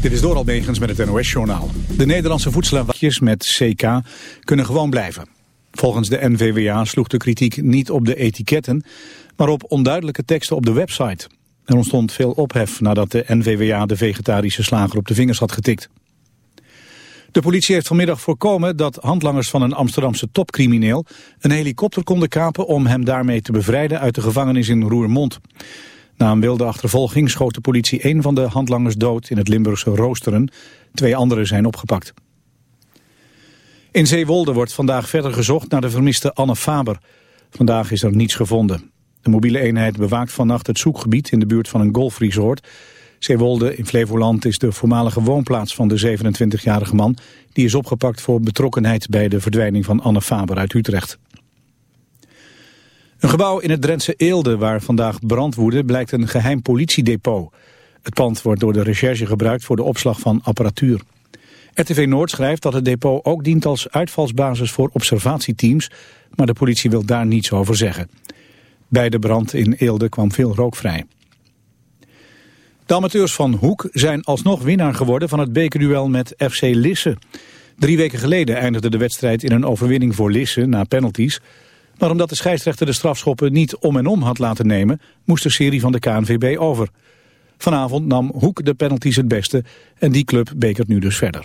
Dit is Doral Megens met het NOS-journaal. De Nederlandse voedselwakjes met CK kunnen gewoon blijven. Volgens de NVWA sloeg de kritiek niet op de etiketten, maar op onduidelijke teksten op de website. Er ontstond veel ophef nadat de NVWA de vegetarische slager op de vingers had getikt. De politie heeft vanmiddag voorkomen dat handlangers van een Amsterdamse topcrimineel een helikopter konden kapen om hem daarmee te bevrijden uit de gevangenis in Roermond. Na een wilde achtervolging schoot de politie een van de handlangers dood in het Limburgse Roosteren. Twee anderen zijn opgepakt. In Zeewolde wordt vandaag verder gezocht naar de vermiste Anne Faber. Vandaag is er niets gevonden. De mobiele eenheid bewaakt vannacht het zoekgebied in de buurt van een golfresort. Zeewolde in Flevoland is de voormalige woonplaats van de 27-jarige man. Die is opgepakt voor betrokkenheid bij de verdwijning van Anne Faber uit Utrecht. Een gebouw in het Drentse Eelde waar vandaag brand woedde blijkt een geheim politiedepot. Het pand wordt door de recherche gebruikt voor de opslag van apparatuur. RTV Noord schrijft dat het depot ook dient als uitvalsbasis voor observatieteams, maar de politie wil daar niets over zeggen. Bij de brand in Eelde kwam veel rook vrij. De amateurs van Hoek zijn alsnog winnaar geworden van het bekerduel met FC Lisse. Drie weken geleden eindigde de wedstrijd in een overwinning voor Lisse na penalties. Maar omdat de scheidsrechter de strafschoppen niet om en om had laten nemen, moest de serie van de KNVB over. Vanavond nam Hoek de penalties het beste en die club bekert nu dus verder.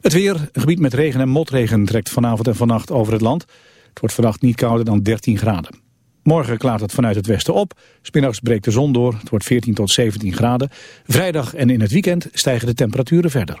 Het weer, een gebied met regen en motregen trekt vanavond en vannacht over het land. Het wordt vannacht niet kouder dan 13 graden. Morgen klaart het vanuit het westen op. Smiddags breekt de zon door. Het wordt 14 tot 17 graden. Vrijdag en in het weekend stijgen de temperaturen verder.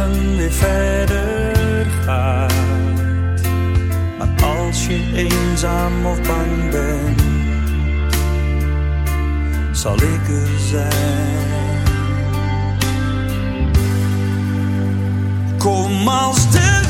morgen weer verder. Maar als je eenzaam of bang bent, zal ik er zijn. Kom als de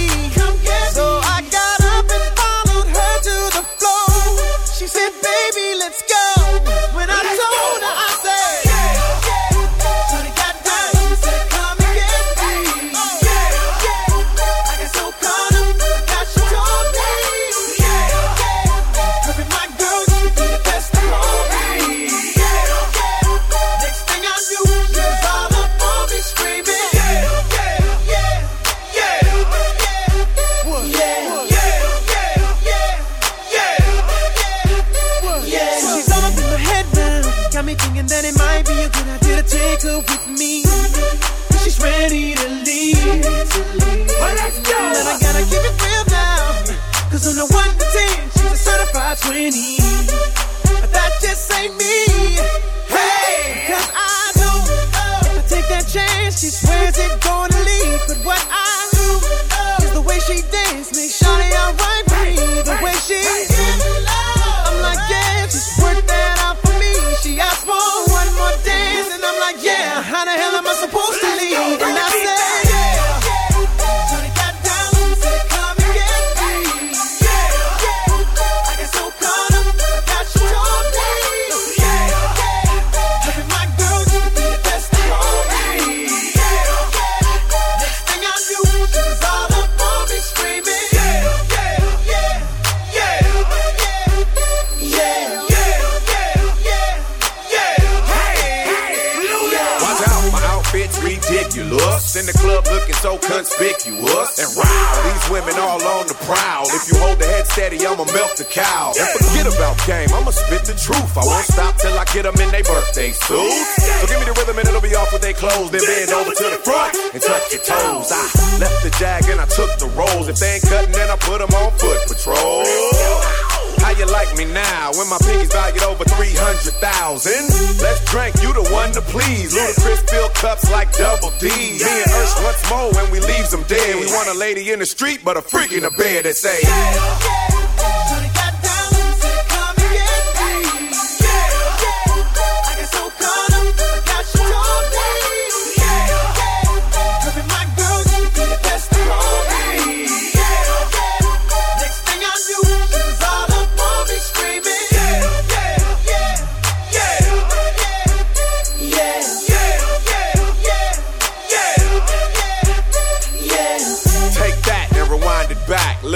me. get them in their birthday suits. So give me the rhythm and it'll be off with their clothes. Then bend over to the front and touch your toes. I left the jag and I took the rolls. If they ain't cutting, then I put them on foot patrol. How you like me now when my pinkies valued over 300,000? Let's drink, you the one to please. Ludacris fill cups like double D. Me and Ursh once more when we leave them dead. We want a lady in the street, but a freak in the bed that say, yeah.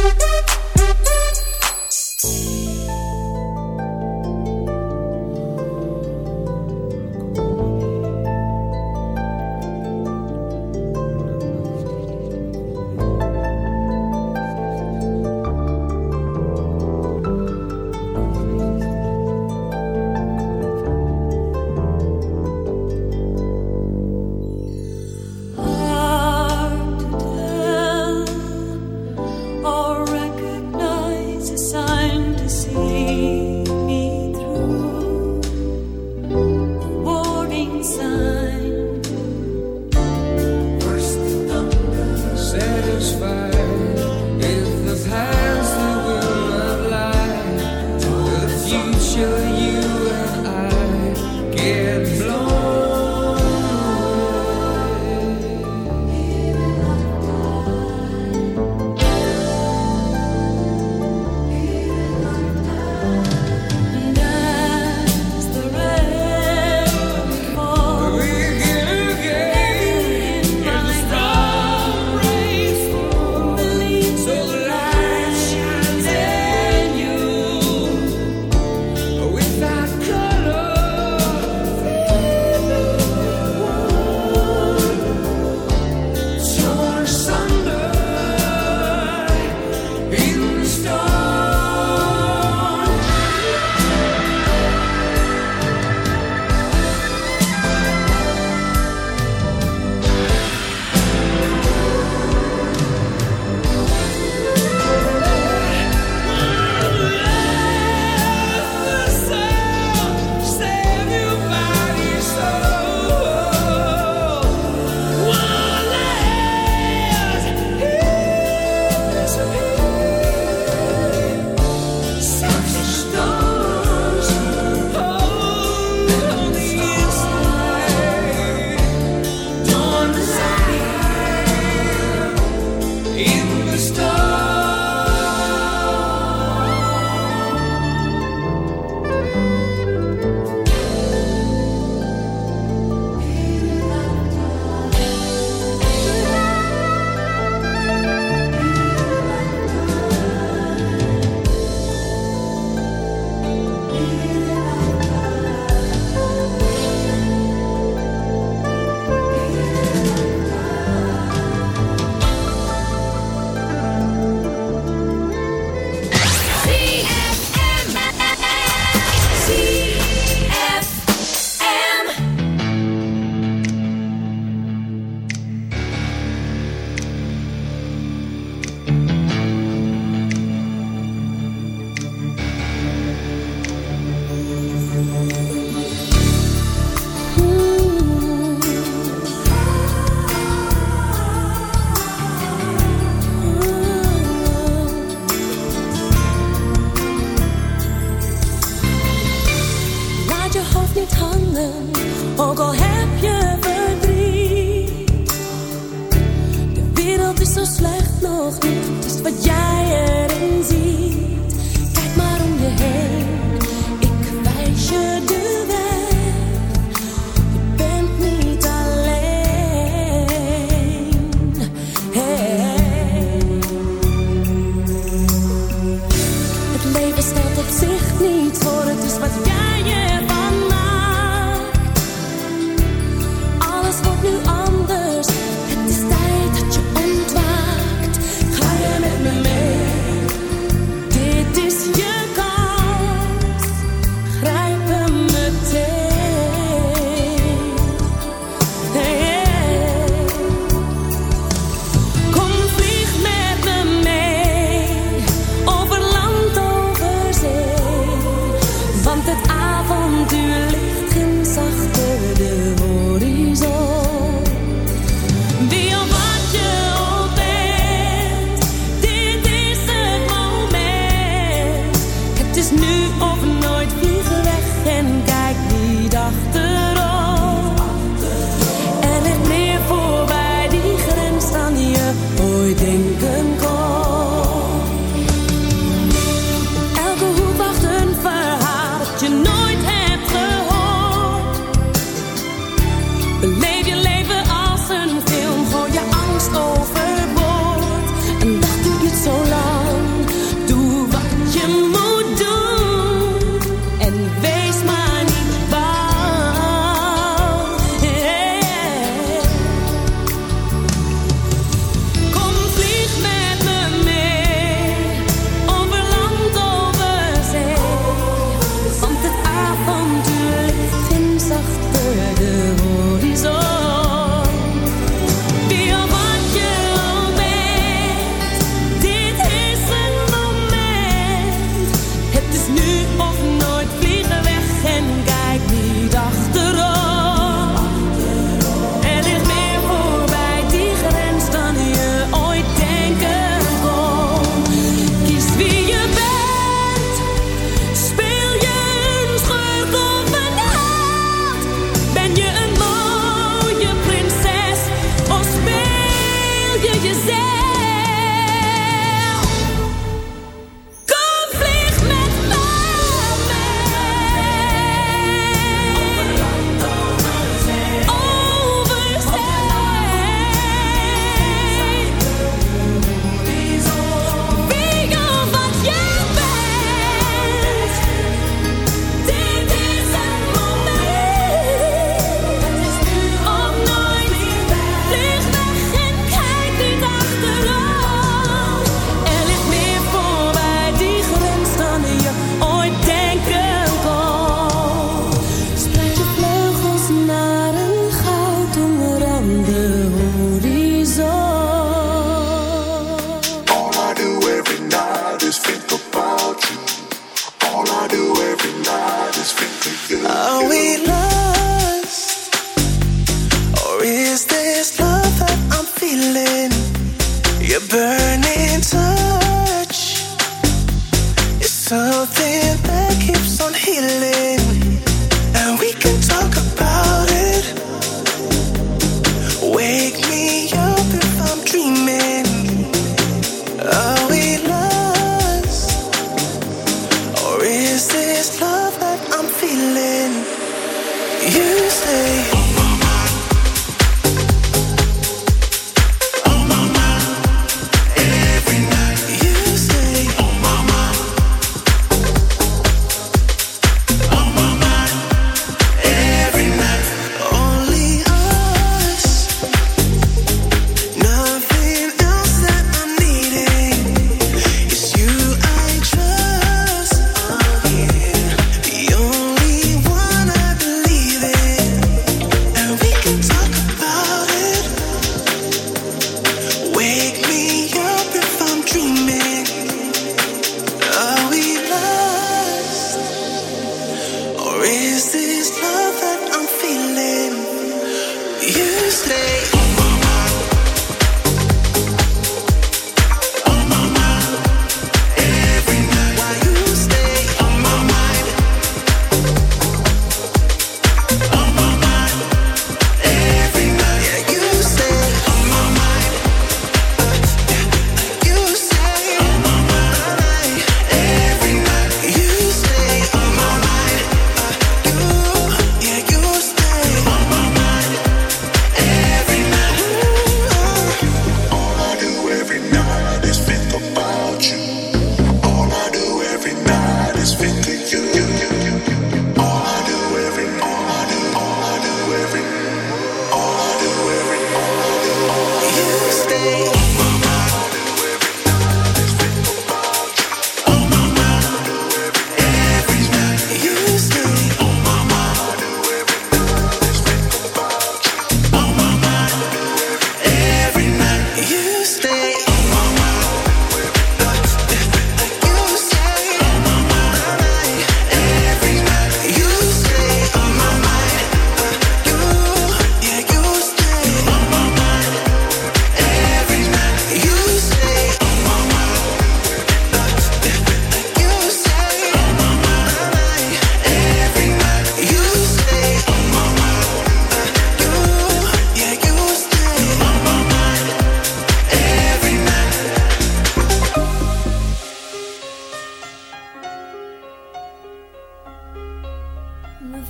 Thank you.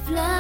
fly.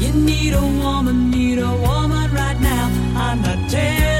You need a woman, need a woman right now. I'm not telling.